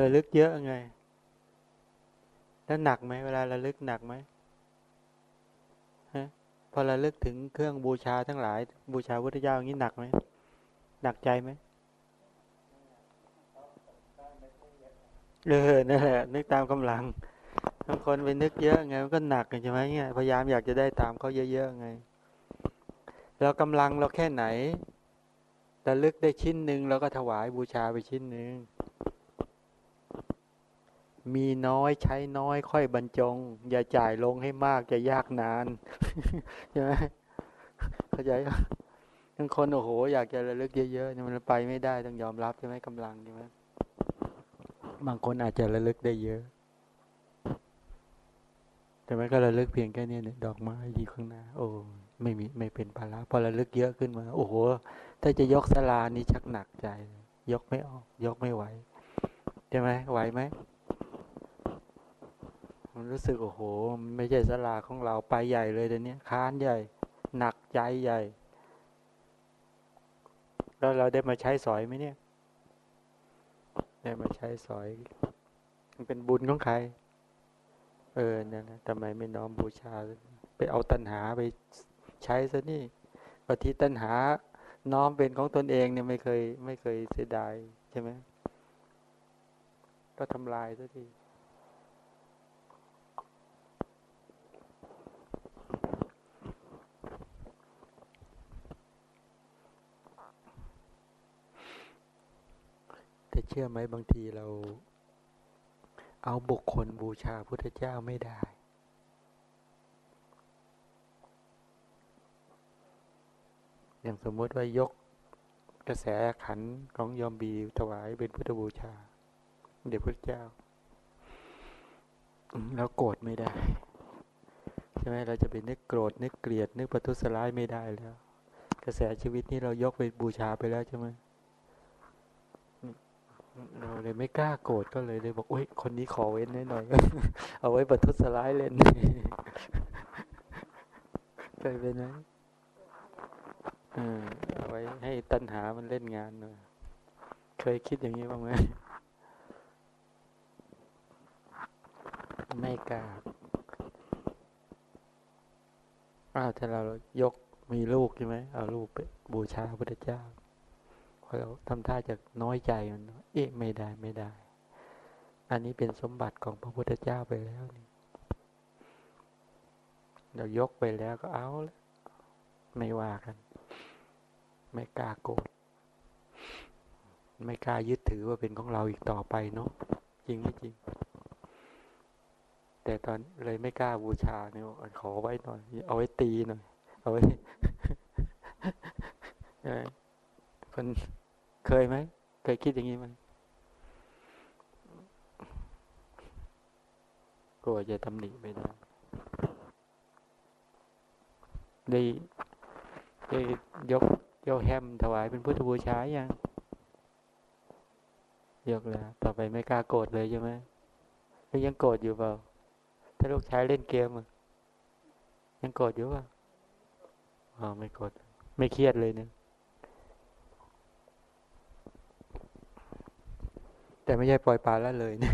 ระลึกเยอะไง แล้วหนักไหมเวลาระลึกหนักไหมฮะพอระลึกถึงเครื่องบูชาทั้งหลาย บูชาพุทธเจ้าอย่างนี้หนักไหมหนักใจไหมเออนั่นแหละนึกตามกำลังบางคนไปนึกเยอะไงมันก็หนักใช่ไหมเนี่ยพยายามอยากจะได้ตามเขาเยอะๆไงเรากำลังเราแค่ไหนระลึกได้ชิ้นหนึ่งเราก็ถวายบูชาไปชิ้นหนึ่ง มีน้อยใช้น้อยค่อยบรรจง อย่าจ่ายลงให้มากจะยากนานใช่ไหมเข้าใจบางคนโอ้โห อยากจะระลึกเยอะๆมันไปไม่ได้ต้องยอมรับใช่ไหมกำลังใช่ไหมบางคนอาจจะระลึกได้เยอะ แต่ไม่ก็ระลึกเพียงแค่นี้เนี่ยดอกไม้อยู่ข้างหน้า โอ้ไม่มีไม่เป็นภาระพอระลึกเยอะขึ้นมา โอ้โห ถ้าจะยกสลานี่ชักหนักใจ ยกไม่ออก ยกไม่ไหวใช่ไหมไหวไหม มันรู้สึกโอ้โหไม่ใช่สลาของเราไปใหญ่เลยเดี๋ยวนี้ค้านใหญ่ หนักใจใหญ่ แล้วเราได้มาใช้สอยไหมเนี่ย ได้มาใช้สอย มันเป็นบุญของใคร เออเนั่นนะทำไมไม่น้อมบูชา ไปเอาตัณหาไปใช้ซะนี่ปฏิตัณหาน้อมเป็นของตนเองเนี่ยไม่เคย ไม่เคยเสียดายใช่ไหมก็ทำลายซะที เชื่อไหมบางทีเรา เอาบุคคลบูชาพุทธเจ้าไม่ได้ อย่างสมมติว่ายกกระแสขันของยอมบีถวายเป็นพุทธบูชา เดี๋ยวพระเจ้า แล้วโกรธไม่ได้ ใช่ไหมเราจะไปนึกโกรธนึกเกลียดนึกประทุษร้ายไม่ได้แล้ว กระแสชีวิตนี้เรายกไปบูชาไปแล้วใช่ไหม เราเลยไม่กล้าโกรธก็เลยเลยบอกโอ้ยคนนี้ขอเว้นหน่อยเอาไว้ประทุษร้ายเล่นเคยเป็นไหมเอาไว้ให้ตัณหามันเล่นงานหน่อยเคยคิดอย่างนี้บ้างไหมไม่กล้าอ้าวถ้าเรายกมีลูกใช่ไหมเอาลูกไปบูชาพระเจ้า เราทำท่าจะน้อยใจมันเอ๊ะไม่ได้ไม่ได้ อันนี้เป็นสมบัติของพระพุทธเจ้าไปแล้วนี่เรายกไปแล้วก็เอาแล้วไม่ว่ากัน ไม่กล้าโกรธไม่กล้ายึดถือว่าเป็นของเราอีกต่อไปเนาะจริงไม่จริง แต่ตอนเลยไม่กล้าบูชาเนี่ยขอไว้หน่อย เอาไว้ตีหน่อย เอาไว้ คนเคยไหมเคยคิดอย่างนี้ไหมกลัวจะตำหนิไม่ได้ได้ได้ยกยกแฮมถวายเป็นพุทธบูชายังยกแล้ว ต่อไปไม่กล้าโกรธเลยใช่ไหมแล้วยังโกรธอยู่เปล่า ถ้าลูกชายเล่นเกมยังโกรธอยู่เปล่าอ๋อไม่โกรธไม่เครียดเลยเนี่ย แต่ไม่ใช่ปล่อยปลาละเลยนะ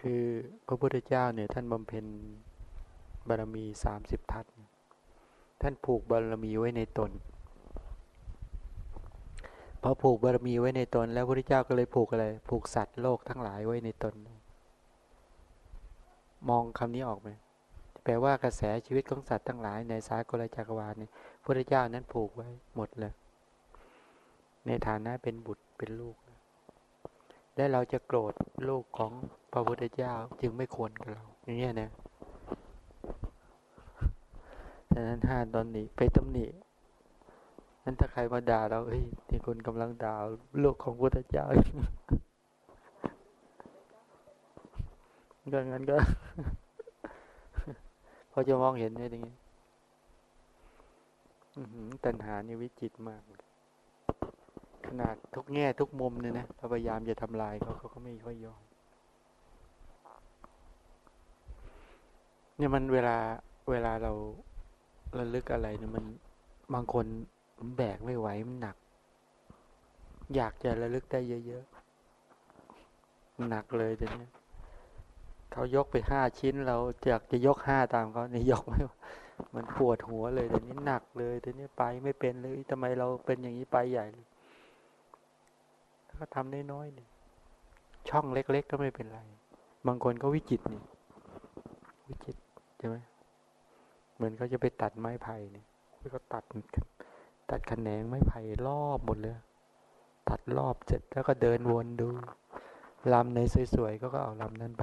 คือพระพุทธเจ้าเนี่ย ท่านบำเพ็ญบารมีสามสิบทัศท่านผูกบารมีไว้ในตน พอผูกบารมีไว้ในตน แล้วพระพุทธเจ้าก็เลยผูกอะไร ผูกสัตว์โลกทั้งหลายไว้ในตน มองคำนี้ออกไหมแปลว่ากระแสชีวิตของสัตว์ทั้งหลายในสากลจักรวาลนี่พระพุทธเจ้านั้นผูกไว้หมดเลย ในฐานะเป็นบุตรเป็นลูก และเราจะโกรธลูกของพระพุทธเจ้าจึงไม่ควรกับเรา อย่างเงี้ยนะดังนั้นห้าตอนนี้ไปตำหนิ นั้นถ้าใครมาด่าเราเฮ้ยนี่คนกำลังด่าโลกของพุทธเจ้าก็งั้นก็พอจะมองเห็นได้ยังไงตัณหานี่วิจิตมาก ขนาดทุกแง่ทุกมุมเนี่ยนะพยายามจะทำลายเขาเขาก็ไม่ค่อยยอม เนี่ยมันเวลาเวลาเราระลึกอะไรเนี่ยมันบางคน แบกไม่ไหวมันหนัก อยากจะระลึกได้เยอะๆหนักเลยเดี๋ยวนี้เขายกไปห้าชิ้นเราอยากจะยกห้าตามเขาเนี่ยยกไม่มันปวดหัวเลยเดี๋ยวนี้หนักเลยเดี๋ยวนี้ไปไม่เป็นเลยทำไมเราเป็นอย่างนี้ไปใหญ่เลยก็ทำได้น้อยเนี่ยช่องเล็ก ๆ ก็ไม่เป็นไร บางคนก็วิจิตเนี่ยวิจิตใช่ไหมเหมือนเขาจะไปตัดไม้ไผ่เนี่ยก็ตัด ตัดแขนงไม้ไผ่รอบหมดเลย ตัดรอบเสร็จแล้วก็เดินวนดูลำในสวยๆก็ก็เอาลำนั้นไป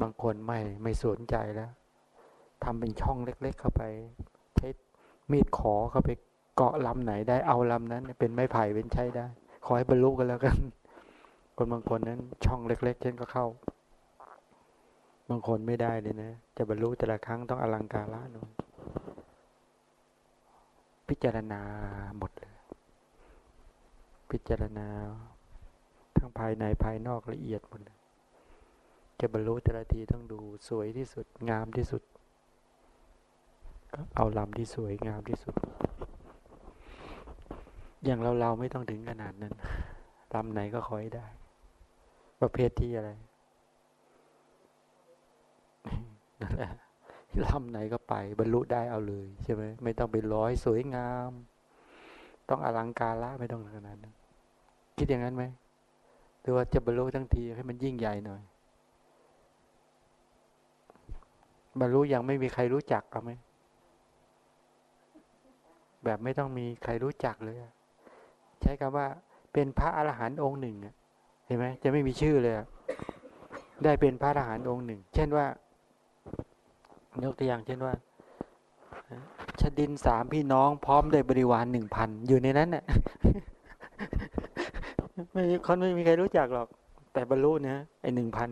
บางคนไม่ไม่สนใจแล้วทำเป็นช่องเล็ก ๆ เข้าไปใช้มีดขอเข้าไปเกาะลำไหนได้เอาลำนั้น เป็นไม้ไผ่เป็นใช้ได้ ขอให้บรรลุกันแล้วกัน คนบางคนนั้นช่องเล็ก ๆ เช่นก็เข้า บางคนไม่ได้เลยนะ จะบรรลุแต่ละครั้งต้องอลังการละนู่น พิจารณาหมดเลย พิจารณา ทั้งภายในภายนอกละเอียดหมดเลยจะบรรลุแต่ละทีต้องดูสวยที่สุดงามที่สุด ก็เอาลำที่สวยงามที่สุด อย่างเราเราไม่ต้องถึงขนาดนั้นลำไหนก็คอยได้ ประเภทที่อะไรนั่นแหละ ลำไหนก็ไป บรรลุได้เอาเลย ใช่ไหมไม่ต้องเป็นร้อยสวยงาม ต้องอลังการละไม่ต้องขนาดนั้นคิดอย่างนั้นไหมหรือว่าจะบรรลุทั้งทีให้มันยิ่งใหญ่หน่อย บรรลุยังไม่มีใครรู้จักเอาไหมแบบไม่ต้องมีใครรู้จักเลยใช้คำว่า เป็นพระอรหันต์องค์หนึ่งเห็นไหมจะไม่มีชื่อเลยได้เป็นพระอรหันต์องค์หนึ่ง เช่นว่า ยกตัวอย่างเช่นว่าชดินสามพี่น้องพร้อมด้วยบริวารหนึ่งพันอยู่ในนั้นเนี่ยไม่คนไม่มีใครรู้จักหรอก แต่บรรลุนะไอหนึ่งพัน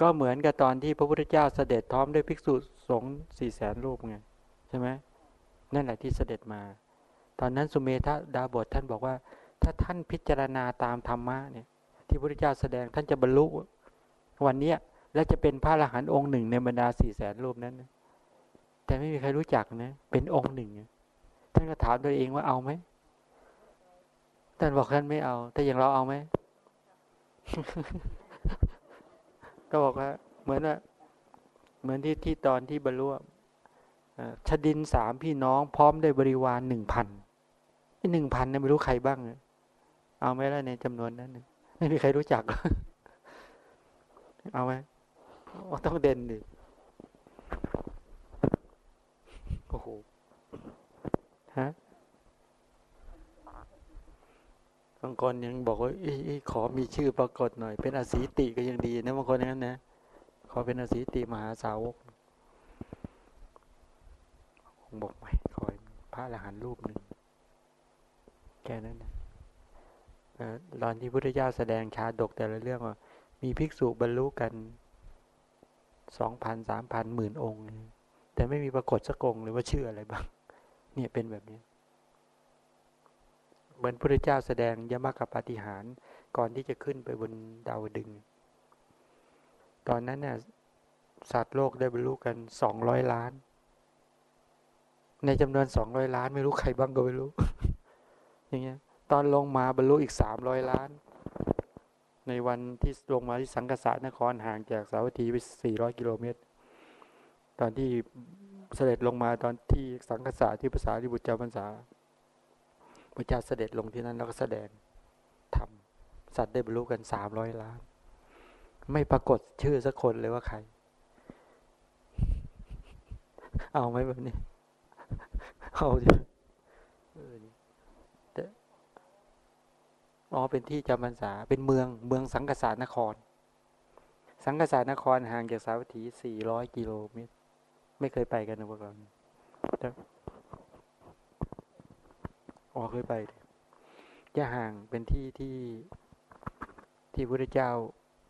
ก็เหมือนกับตอนที่พระพุทธเจ้าเสด็จพร้อมด้วยภิกษุสงฆ์สี่แสนรูปไงใช่ไหมนั่นแหละที่เสด็จมา ตอนนั้นสุเมธาดาบทท่านบอกว่า ถ้าท่านพิจารณาตามธรรมะเนี่ย ที่พระพุทธเจ้าแสดงท่านจะบรรลุวันเนี้ย และจะเป็นพระอรหันต์องค์หนึ่งในบรรดาสี่แสนรูปนั้น แต่ไม่มีใครรู้จักนะ เป็นองค์หนึ่ง ท่านก็ถามตัวเองว่าเอาไหม ท่านบอกท่านไม่เอา แต่อย่างเราเอาไหม ก็บอกว่า เหมือนว่าเหมือนที่ที่ตอนที่บรรลุชดินสามพี่น้องพร้อมด้วยบริวารหนึ่งพันหนึ่งพันเนี่ยไม่รู้ใครบ้าง เอาไหมล่ะในจำนวนนั้น ไม่มีใครรู้จัก เอาไหม ต้องเด่นดิโอ้โหฮะบางคนยังบอกว่าขอมีชื่อปรากฏหน่อย เป็นอสีติก็ยังดีนะบางคนนั้นนะขอเป็นอสีติมหาสาวกคงบอกไม่ขอพระอรหันต์รูปหนึ่งแค่นั้นนะตอนที่พุทธเจ้าแสดงชาดกแต่ละเรื่องว่า มีภิกษุบรรลุกัน สองพันสามพันหมื่นองค์ แต่ไม่มีปรากฏสักองเลยว่าชื่ออะไรบ้าง เนี่ยเป็นแบบนี้ เหมือนพระเจ้าแสดงยมกับปฏิหารก่อนที่จะขึ้นไปบนดาวดึง ตอนนั้นเนี่ยสัตว์โลกได้บรรลุกันสองร้อยล้าน ในจำนวนสองร้อยล้าน ไม่รู้ใครบ้างก็ไม่รู้ อย่างเงี้ย ตอนลงมาบรรลุอีกสามร้อยล้าน ในวันที่ลงมาที่สังกษานครห่างจากสาวัตถีไปสี่ร้อยกิโลเมตร ตอนที่เสด็จลงมาตอนที่สังกษาที่ภาษาลิบุตรเจ้าพรรษาพระเจ้าเสด็จลงที่นั้นแล้วก็แสดงทำสัตว์ได้บรรลุกันสามร้อยล้าน ไม่ปรากฏชื่อสักคนเลยว่าใคร เอาไหมแบบนี้ เอาใช่ไหม อ๋อเป็นที่จำพรรษาเป็นเมืองเมืองสังกษานคร สังกษานครห่างจากสาวัตถีสี่ร้อยกิโลเมตร ไม่เคยไปกันนะพวกเราอ๋อเคยไป จะห่างเป็นที่ที่ที่พระเจ้า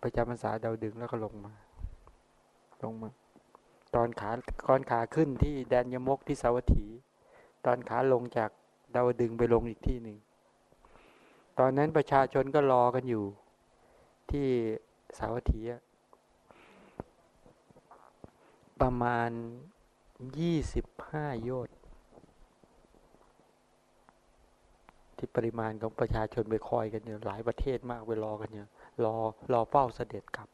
ประจำพรรษาดาวดึงแล้วก็ลงมา ลงมา ตอนขาตอนขาขึ้นที่แดนยมกที่สาวัตถี ตอนขาลงจากดาวดึงไปลงอีกที่หนึ่ง ตอนนั้นประชาชนก็รอกันอยู่ ที่สาวัตถีประมาณยี่สิบห้าโยชน์ที่ปริมาณของประชาชนไปคอยกันเนี่หลายประเทศมากไปรอกันเนี่รอรอเฝ้าเสด็จกลับ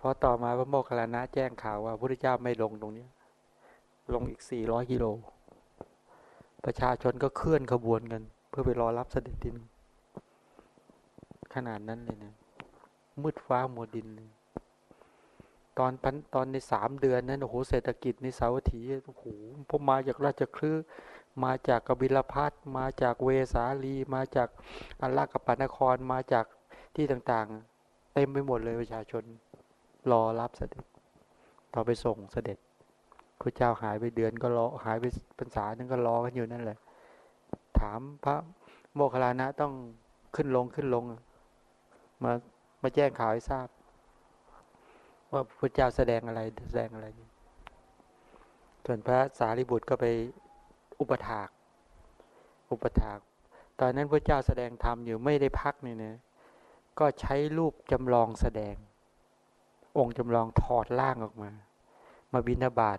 พอต่อมาพระโมคคัลลานะแจ้งข่าวว่าพระพุทธเจ้าไม่ลงตรงนี้ ลงอีกสี่ร้อยกิโล ประชาชนก็เคลื่อนขบวนกัน เพื่อไปรอรับเสด็จที่นู่นขนาดนั้นเลยนะมืดฟ้ามัวดินเลยตอนพันตอนในสามเดือนนั้นโอ้โหเศรษฐกิจในสาวัตถีโอ้โหพอมาจากราชคลือมาจากกบิลพัทมาจากเวสาลี มาจากอัลลากปันครมาจากที่ต่างๆ เต็มไปหมดเลยประชาชน รอรับเสด็จต่อไปส่งเสด็จพระเจ้าหายไปเดือนก็รอหายไปพรรษานึงก็รอกันอยู่นั่นแหละ ถามพระโมคคัลลานะต้องขึ้นลงขึ้นลง มามาแจ้งข่าวให้ทราบ ว่าพระเจ้าแสดงอะไรแสดงอะไรส่วนพระสารีบุตรก็ไปอุปถาก อุปถาก ตอนนั้นพระเจ้าแสดงธรรมอยู่ไม่ได้พักเนี่ยนะก็ใช้รูปจำลองแสดง องค์จำลองถอดร่างออกมา มาบินทบาท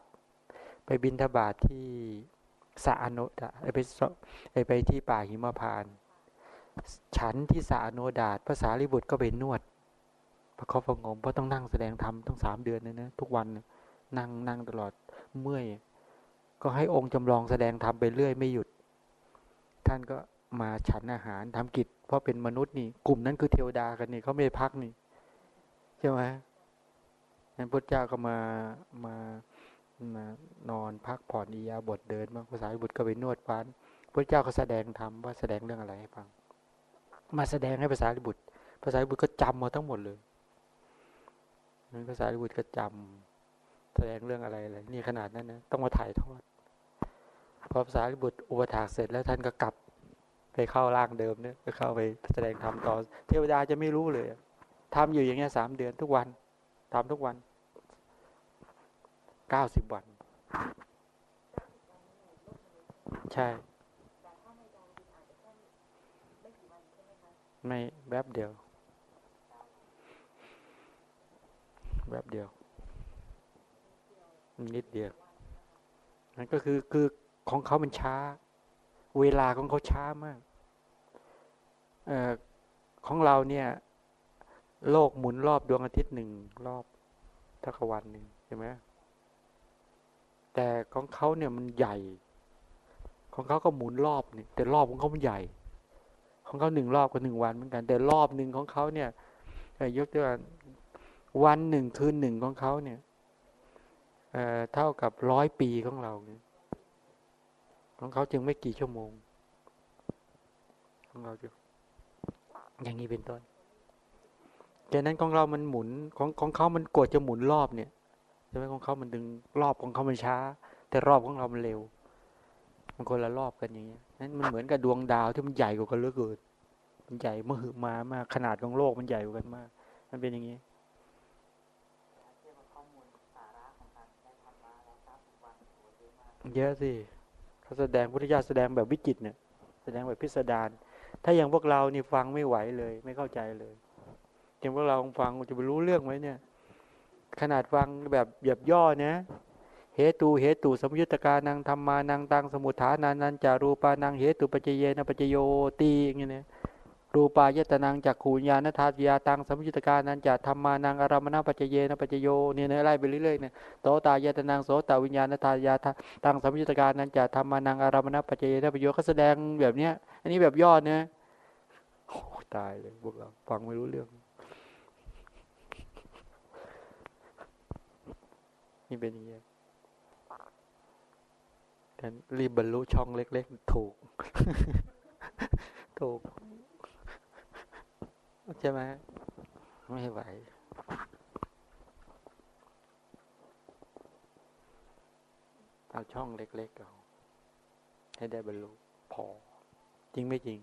ไปบินทบาทที่ สาโนดาไปไปที่ป่าหิมพานฉันที่สาโนดาภาษาลิบุตรก็ไปนวด ประคบประงมเพราะต้องนั่งแสดงธรรมต้องสามเดือนเลยนะทุกวันนั่งนั่งตลอดเมื่อย ก็ให้องค์จำลองแสดงทำไปเรื่อยไม่หยุด ท่านก็มาฉันอาหารทำกิจ เพราะเป็นมนุษย์นี่กลุ่มนั้นคือเทวดากันนี่เขาไม่พักนี่ใช่ไหมนั้นพระเจ้าก็มามา นอนพักผ่อนอียาบทเดินมาภาษาบุตรก็ไปนวดฟันพระเจ้าก็แสดงธรรมว่าแสดงเรื่องอะไรให้ฟัง มาแสดงให้ภาษาบุตรภาษาบุตรก็จำมาทั้งหมดเลยนั้นภาษาบุตรก็จำแสดงเรื่องอะไรอะไรนี่ขนาดนั้นนะต้องมาถ่ายทอดพอภาษาบุตรอุปถากเสร็จแล้วท่านก็กลับไปเข้าร่างเดิมเนี่ยไปเข้าไปแสดงธรรมต่อ เทวดาจะไม่รู้เลยทำอยู่อย่างเงี้ยสามเดือนทุกวันทำทุกวัน เก้าสิบวัน ใช่ ไม่แบบเดียวแบบเดียว นิดเดียว นั่นก็คือคือของเขามันช้า เวลาของเขาช้ามากออของเราเนี่ย โลกหมุนรอบดวงอาทิตย์หนึ่งรอบทักวันหนึ่งใช่ไหม แต่ของเขาเนี่ยมันใหญ่ ของเขาก็หมุนรอบนี่แต่รอบของเขามันใหญ่ ของเขาหนึ่งรอบกับหนึ่งวันเหมือนกัน แต่รอบหนึ่งของเขาเนี่ยยกตัวอย่างวันหนึ่งคืนหนึ่งของเขาเนี่ยเเท่ากับร้อยปีของเราเนี่ยของเขาจึงไม่กี่ชั่วโมง ของเราจึงอย่างนี้เป็นต้นแค่นั้นของเรามันหมุนของของเขามันกดจะหมุนรอบเนี่ย ช่ไหมของเขามันดึงรอบของเขามันช้า แต่รอบของเรามันเร็ว มันคนละรอบกันอย่างเงี้ยนั้นมันเหมือนกับดวงดาวที่มันใหญ่กว่ากันเหลือเกินมันใหญ่มหึมามากขนาดของโลกมันใหญ่กว่ากันมาก มันเป็นอย่างนี้เยอะสิเขาแสดงพุทธเจ้าแสดงแบบวิจิตเนี่ย แสดงแบบพิสดารถ้าอย่างพวกเรานี่ฟังไม่ไหวเลย ไม่เข้าใจเลยอย่างพวกเราฟังจะไปรู้เรื่องไหมเนี่ย ขนาดฟังแบบหยับย่อนะเหตุเหตุสมุยุตการนังธรรมานังตังสมุทฐานานันจารูปานังเหตุปัจเจเยนปัจโยตีอย่างเงี้ยรูปายตนังจากขูญญาณธาตุยาตังสมุตการนั้นจะธรรมานังอารามณปัจเจเยนปัจจโยเนี่ยไล่ไปเรื่อยๆเนี่ยโตตายตนังโสตวิญญาณธาตุยาตังสมุตการนั้นจะธรรมานังอารามณปัจเจเยนปัจจโยเขาแสดงแบบเนี้ย อันนี้แบบย่อเนี่ยโอ้ตายเลยพวกเราฟังไม่รู้เรื่อง นี่เป็นอย่างนี้แต่รีบบรรลุช่องเล็ก ๆ ถูก ถูก ใช่ไหมไม่ไหวเอาช่องเล็กๆเอาให้ได้บรรลุพอ จริงไม่จริง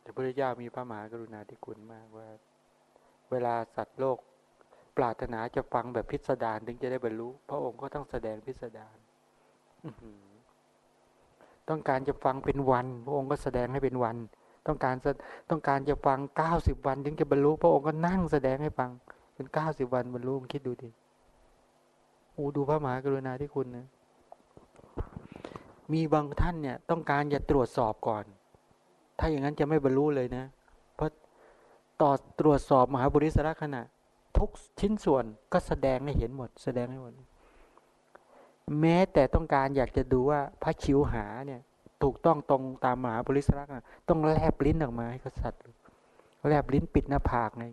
แต่พระเจ้ามีพระมหากรุณาธิคุณมากว่า เวลาสัตว์โลก ปรารถนาจะฟังแบบพิสดารถึงจะได้บรรลุ พระองค์ก็ต้องแสดงพิสดารต้องการจะฟังเป็นวัน พระองค์ก็แสดงให้เป็นวัน ต้องการต้องการจะฟังเก้าสิบวัน ถึงจะบรรลุ พระองค์ก็นั่งแสดงให้ฟังเป็นเก้าสิบวันบรรลุคิดดูดิอ้ดูพระมหากรุณาที่คุณนะมีบางท่านเนี่ย ต้องการจะตรวจสอบก่อน ถ้าอย่างนั้นจะไม่บรรลุเลยนะ เพราะต่อตรวจสอบมหาบุริสระขณะ ทุกชิ้นส่วนก็แสดงให้เห็นหมด แสดงให้หมด แม้แต่ต้องการอยากจะดูว่าพระชิวหาเนี่ย ถูกต้องตรงตามมหาบริสระต้องแลบลิ้นออกมาให้กษัตริย์แลบลิ้นปิดหน้าผากไง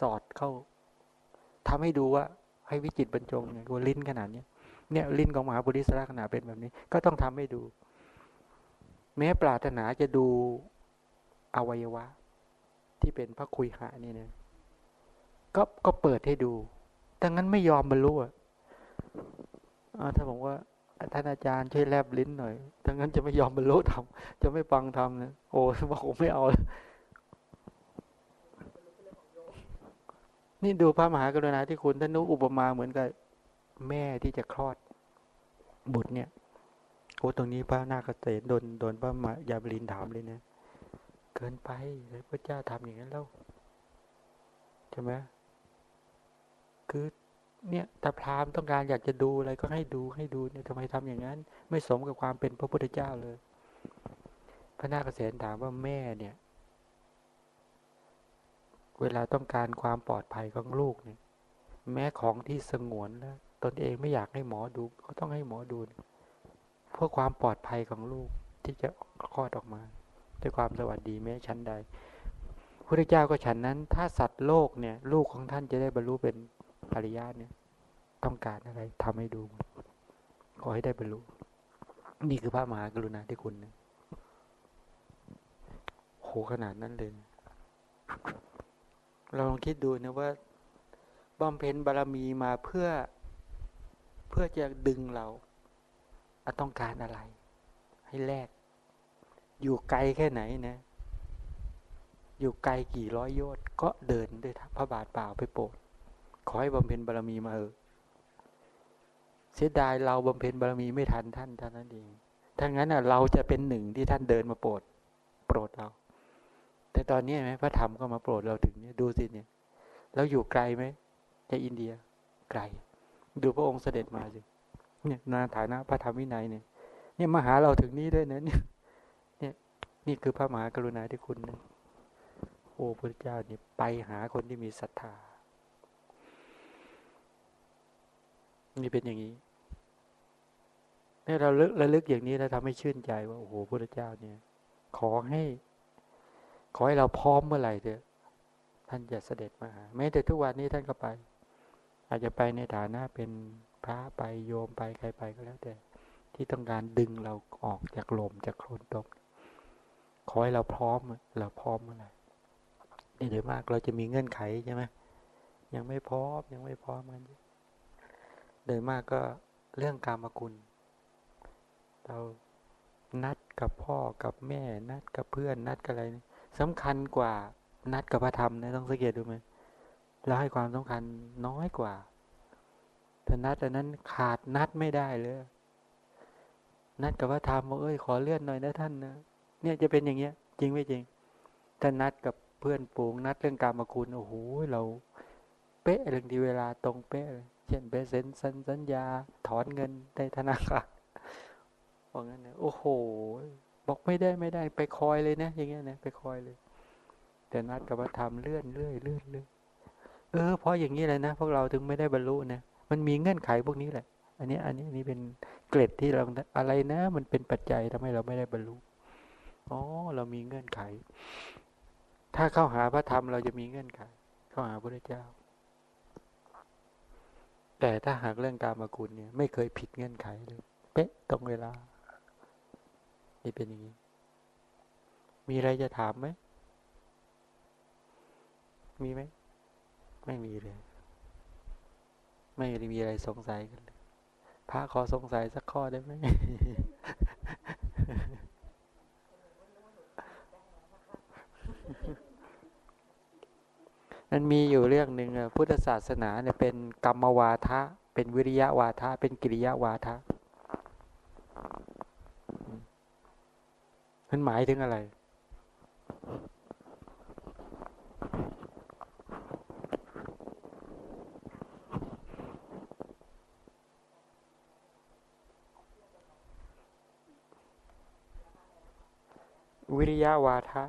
สอดเข้าทำให้ดูว่าให้วิจิตบรรจงไงว่าลิ้นขนาดนี้เนี่ยลิ้นของมหาบุริสระขนาดเป็นแบบนี้ ก็ต้องทำให้ดู แม้ปรารถนาจะดูอวัยวะ ที่เป็นพระคุยหานี่เนี่ย ก็ก็เปิดให้ดูแต่งั้นไม่ยอมบรรลุอะถ้าบอกว่าท่านอาจารย์ช่วยแลบลิ้นหน่อยถ้างั้นจะไม่ยอมบรรลุทำจะไม่ฟังทำนะโอ้บอกผมไม่เอา นี่ดูพระมหากรุณาที่คุณท่านนุอุปมาเหมือนกับแม่ที่จะคลอด บุตรเนี่ย โอ้ตรงนี้พระนาคเษนโดนโดนพระมายาบลินถามเลยนะ เกินไปเลยพระเจ้าทำอย่างนั้นแล้วใช่ไหม คือเนี่ยตาพรามต้องการอยากจะดูอะไรก็ให้ดูให้ดูเนี่ยทำไมทำอย่างนั้น ไม่สมกับความเป็นพระพุทธเจ้าเลย พระนาคเษนถามว่าแม่เนี่ย เวลาต้องการความปลอดภัยของลูกเนี่ย แม้ของที่สงวนแล้วตนเองไม่อยากให้หมอดู ก็ต้องให้หมอดูเพื่อความปลอดภัยของลูกที่จะคลอดออกมา ด้วยความสวัสดีแม้ชั้นใดพระเจ้าก็ฉันนั้น ถ้าสัตว์โลกเนี่ย ลูกของท่านจะได้บรรลุเป็น อริยะเนี่ย ต้องการอะไรทำให้ดูขอให้ได้บรรลุ นี่คือพระมหากรุณาธิคุณนะโหขนาดนั้นเลยเราลองคิดดูนะว่าบำเพ็ญบารรมีมาเพื่อเพื่อจะดึงเราต้องการอะไร ให้แลกอยู่ไกลแค่ไหนนะ อยู่ไกลกี่ร้อยโยชน์ก็เดินด้วยพระบาทเปล่าไปโปรด ขอให้บำเพ็ญบารรมีมาเออเสียดายเราบำเพ็ญบารรมีไม่ทันท่านท่านนั้นเองถ้างั้นอะเราจะเป็นหนึ่งที่ท่านเดินมาโปรด โปรดเรา แต่ตอนนี้ไหมพระธรรมก็มาโปรดเราถึงเนี่ยดูสิเนี่ยเราอยู่ไกลไหมจากอินเดียไกล ดูพระองค์เสด็จมาสิเนี่ยนาฐานะพระธรรมวินัยเนี่ย เนี่ยมาหาเราถึงนี้ด้วยนะเนี่ยเนี่ยนี่คือพระมหากรุณาที่คุณนะโอ้พระเจ้าเนี่ยไปหาคนที่มีศรัทธา นี่เป็นอย่างนี้เนี่ยเราลึกระลึกอย่างนี้แล้วทำให้ชื่นใจว่าโอ้โหพระเจ้าเนี่ย ขอให้ ขอให้เราพร้อมเมื่อไหร่เถอะท่านจะเสด็จมาแม้แต่ทุกวันนี้ท่านก็ไป อาจจะไปในฐานะเป็นพระไปโยมไปใครไปก็แล้วแต่ ที่ต้องการดึงเราออกจากลมจากโคลนตมขอให้เราพร้อมเราพร้อมเมื่อไหร่นี่เดี๋ยวมากเราจะมีเงื่อนไขใช่ไหมยังไม่พร้อมยังไม่พร้อมกัน โดยมากก็เรื่องกรรมกุล เรานัดกับพ่อกับแม่ นัดกับเพื่อน นัดกับอะไรนี่สำคัญกว่านัดกับพระธรรมนะต้องสังเกตดูไหมเราให้ความสำคัญน้อยกว่าแต่นัดแต่นั้นขาดนัดไม่ได้เลย นัดกับพระธรรมว่าเอ้ยขอเลื่อนหน่อยนะท่านนะเนี่ยจะเป็นอย่างเงี้ย จริงไม่จริง ถ้านัดกับเพื่อนปูงนัดเรื่องการมาคุณโอ้โหเรา เป๊ะเรื่องที่เวลาตรงเป๊ะเลย เช่นไปเซ็นสัญญา ถอนเงินในธนาคารบอกงั้นนะโอ้โห บอกไม่ได้ไม่ได้ไปคอยเลยนะ อย่างเงี้ยนะไปคอยเลย แต่นัดกับธรรมเลื่อนเลื่อยเลื่อนเลื่อยเออเพราะอย่างนี้เลยนะพวกเราถึงไม่ได้บรรลุนะมันมีเงื่อนไขพวกนี้แหละ อันนี้อันนี้อันนี้เป็นเกล็ดที่เราอะไรนะ มันเป็นปัจจัยทำให้เราไม่ได้บรรลุอ๋อเรามีเงื่อนไข ถ้าเข้าหาพระธรรมเราจะมีเงื่อนไข เข้าหาพระเจ้า แต่ถ้าหากเรื่องการมากุลเนี่ย ไม่เคยผิดเงื่อนไขเลย เป๊ะตรงเวลา นี่เป็นอย่างนี้ มีอะไรจะถามไหม มีไหม ไม่มีเลย ไม่ได้มีอะไรสงสัยกันเลยพระขอสงสัยสักข้อได้ไหม มันมีอยู่เรื่องหนึ่งพุทธศาสนาเนี่ยเป็นกรรมวาทะ เป็นวิริยะวาทะ เป็นกิริยาวาทะ มันหมายถึงอะไร วิริยะวาทะ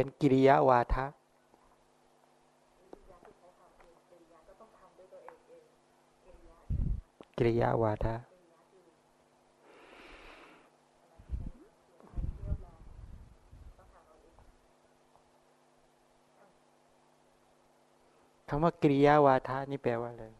เป็นกิริยาวาทะกิริยาวาทะคำว่ากิริยาวาทะนี่แปลว่าอะไร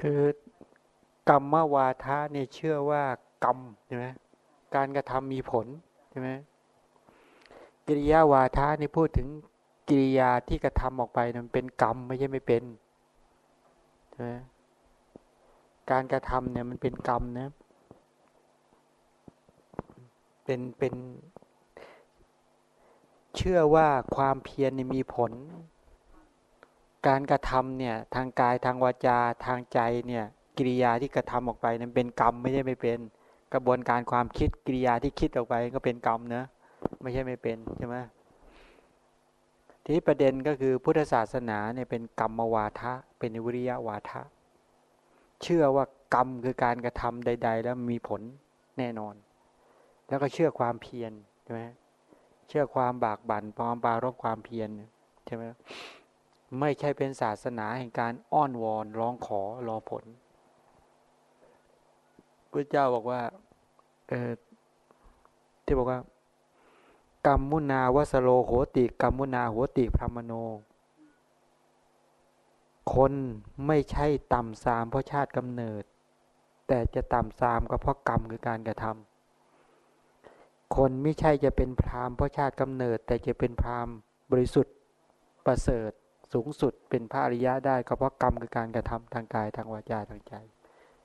คือกรรมวาทะเนี่ยเชื่อว่ากรรมใช่ไหมการกระทำมีผลใช่ไหมกิริยาวาทะนี่พูดถึงกิริยาที่กระทำออกไปมันเป็นกรรมไม่ใช่ไม่เป็นใช่ไหมการกระทำเนี่ยมันเป็นกรรมนะเป็นเป็นเชื่อว่าความเพียรเนี่ยมีผล การกระทำเนี่ยทางกายทางวาจาทางใจเนี่ยกิริยาที่กระทำออกไปนั้นเป็นกรรมไม่ใช่ไม่เป็น กระบวนการความคิดกิริยาที่คิดออกไปก็เป็นกรรมนะไม่ใช่ไม่เป็นใช่ไหมทีนี้ประเด็นก็คือพุทธศาสนาเนี่ยเป็นกรรมวาทะ เป็นวิริยะวาทะ เชื่อว่ากรรมคือการกระทำใด ๆ แล้วมีผลแน่นอน แล้วก็เชื่อความเพียรใช่ไหมเชื่อความบากบั่นความปารบความเพียรใช่ไหม ไม่ใช่เป็นศาสนาแห่งการอ้อนวอนร้องขอรอผลพระเจ้าบอกว่าเออที่บอกว่า กรรมมุนาวสโลโหติกรรมมุนาโหติพรหมโน คนไม่ใช่ต่ำสามเพราะชาติกำเนิด แต่จะต่ำสามก็เพราะกรรมคือการกระทำคนไม่ใช่จะเป็นพรามเพราะชาติกำเนิด แต่จะเป็นพรามบริสุทธิ์ประเสริฐ สูงสุดเป็นพระอริยะได้ก็เพราะกรรมคือการกระทำทางกายทางวาจาทางใจ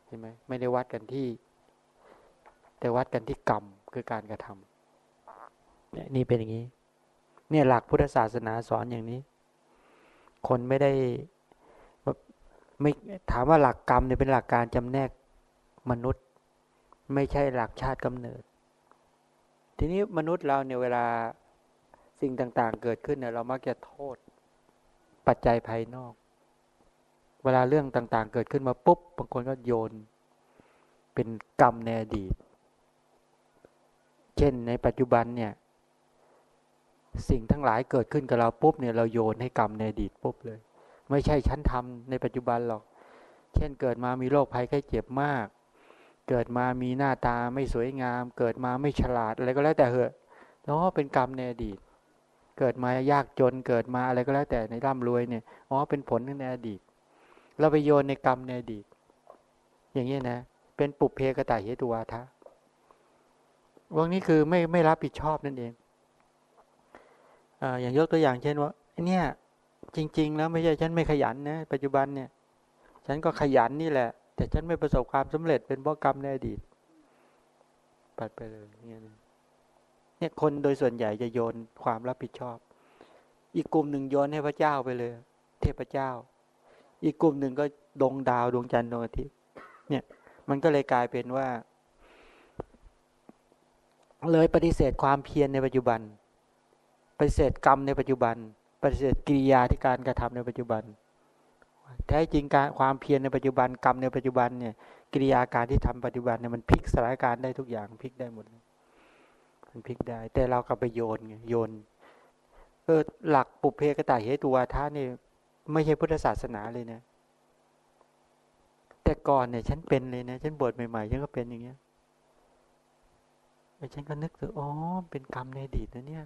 เห็นไหมไม่ได้วัดกันที่ แต่วัดกันที่กรรมคือการกระทำเนี่ยนี่เป็นอย่างนี้ เนี่ยหลักพุทธศาสนาสอนอย่างนี้ คนไม่ได้ไม่ถามว่าหลักกรรมเนี่ยเป็นหลักการจำแนกมนุษย์ ไม่ใช่หลักชาติกำเนิด ทีนี้มนุษย์เราเนี่ยเวลาสิ่งต่าง ๆ เกิดขึ้นเนี่ยเรามักจะโทษ ปัจจัยภายนอก เวลาเรื่องต่าง ๆ เกิดขึ้นมาปุ๊บบางคนก็โยน เป็นกรรมในอดีต เช่นในปัจจุบันเนี่ย สิ่งทั้งหลายเกิดขึ้นกับเราปุ๊บเนี่ยเราโยนให้กรรมในอดีตปุ๊บเลย ไม่ใช่ฉันทำในปัจจุบันหรอก เช่นเกิดมามีโรคภัยไข้เจ็บมาก เกิดมามีหน้าตาไม่สวยงาม เกิดมาไม่ฉลาดอะไรก็แล้วแต่เหอะแล้วเป็นกรรมในอดีต เกิดมายากจนเกิดมาอะไรก็แล้วแต่ในร่ำรวยเนี่ยอ๋อเป็นผลในอดีต เราไปโยนในกรรมในอดีต อย่างนี้นะ เป็นปุเพกตาเหตุวาทะวงนี้คือไม่ไม่รับผิดชอบนั่นเองออย่างยกตัวอย่างเช่นว่าเนี่ยจริง ๆ แล้วไม่ใช่ฉันไม่ขยันนะปัจจุบันเนี่ย ฉันก็ขยันนี่แหละ แต่ฉันไม่ประสบความสำเร็จเป็นเพราะกรรมในอดีตปัดไปเลยเนี่ย เนี่ยคนโดยส่วนใหญ่จะโยนความรับผิดชอบ อีกกลุ่มหนึ่งโยนให้พระเจ้าไปเลย เทพเจ้า อีกกลุ่มหนึ่งก็ดวงดาวดวงจันทร์ดวงอาทิตย์เนี่ย มันก็เลยกลายเป็นว่า เลยปฏิเสธความเพียรในปัจจุบัน ปฏิเสธกรรมในปัจจุบัน ปฏิเสธกิริยาที่การกระทำในปัจจุบันแท้จริงการความเพียรในปัจจุบันกรรมในปัจจุบันเนี่ยกิริยาการที่ทำปัจจุบันเนี่ยมันพลิกสถานการณ์ได้ทุกอย่างพลิกได้หมดเลย มันพลิกได้ แต่เรากลับไปโยนไงโยนเออหลักปุเพกตาเหตุวาทะนี่ไม่ใช่พุทธศาสนาเลยนะ แต่ก่อนเนี่ย ฉันเป็นเลยนะ ฉันบวชใหม่ๆฉันก็เป็นอย่างเงี้ยแล้วฉันก็นึกถึงอ๋อเป็นกรรมในอดีตนะเนี่ย